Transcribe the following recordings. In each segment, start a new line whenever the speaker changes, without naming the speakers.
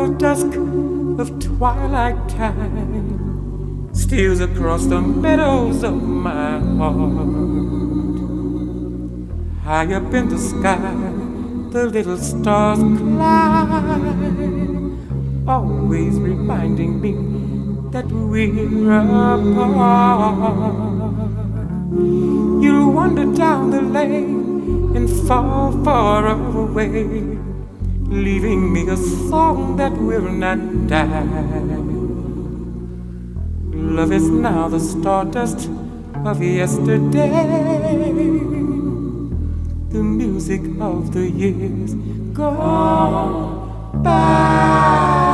purple dusk of twilight time steals across the meadows of my heart. High up in the sky, the little stars climb, always reminding me that we're apart. You'll wander down the lane and fall far away leaving me a song that will not die. Love is now the stardust of yesterday, the music of the years gone by.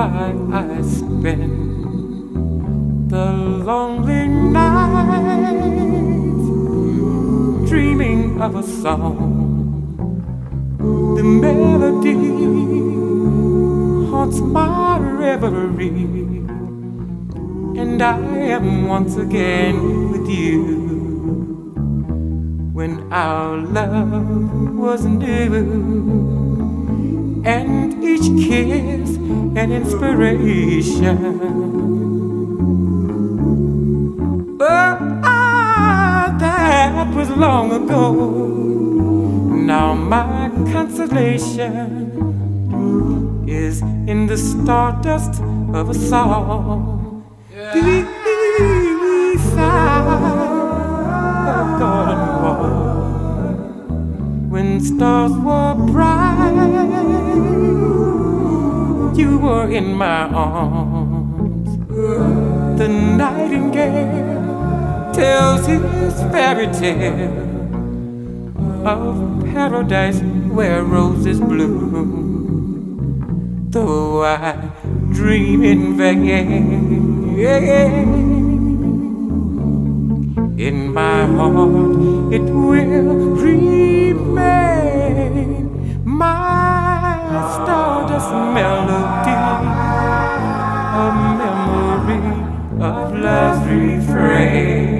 Why I spend the lonely nights dreaming of a song. The melody haunts my reverie, and I am once again with you. When our love was new and each kiss an inspiration. But ah, that was long ago. Now my consolation is in the stardust of a song. Yeah. In my arms. The nightingale tells his fairy tale of paradise where roses bloom. Though I dream in vain, in my heart it will remain. My stardust melody, of love's refrain.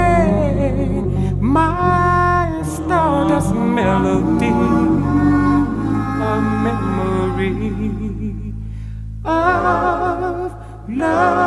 love's real.